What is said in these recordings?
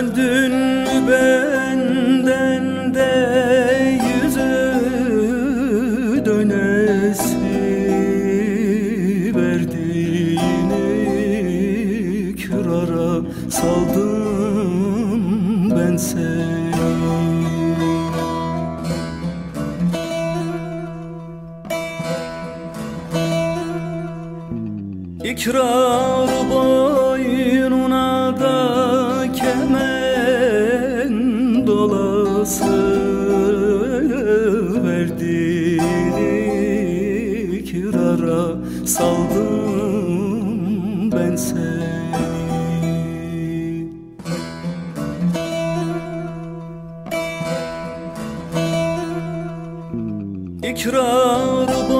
Döndün benden de yüzü dönesi Verdiğini kürara saldım ben seni. İkrar boynuna da dolası Verdiğini kirara saldım ben seni. İkrar boynuna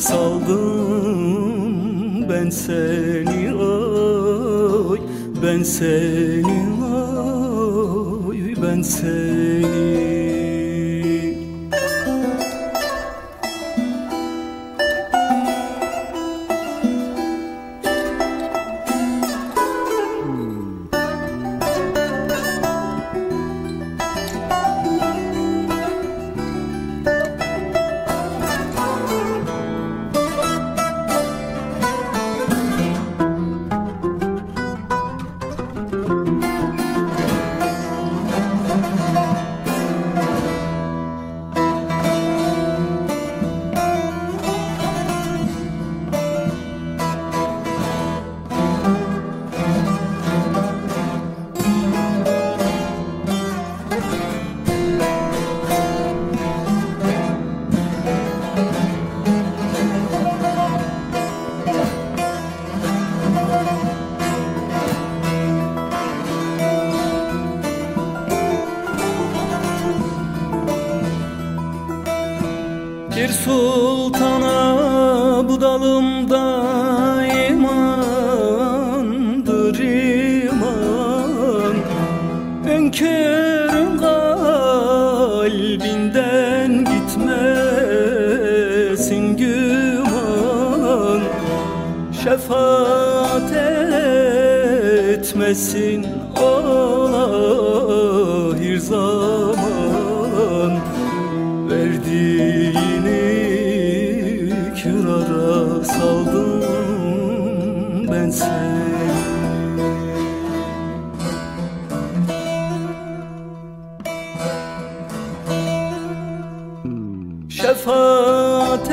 saldım ben seni oy Ben seni oy ben seni Bir sultana bu dalımda imandır iman. Ünkürün kalbinden gitmesin güman. Şefaat etmesin ola bir kürara saldım ben seni. Şefaat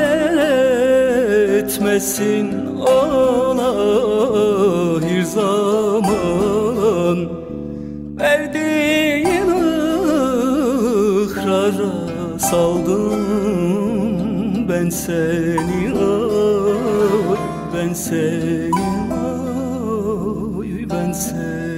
etmesin ola bir zaman. Verdiğin ikrara saldım ben seni oy Ben seni oy ben seni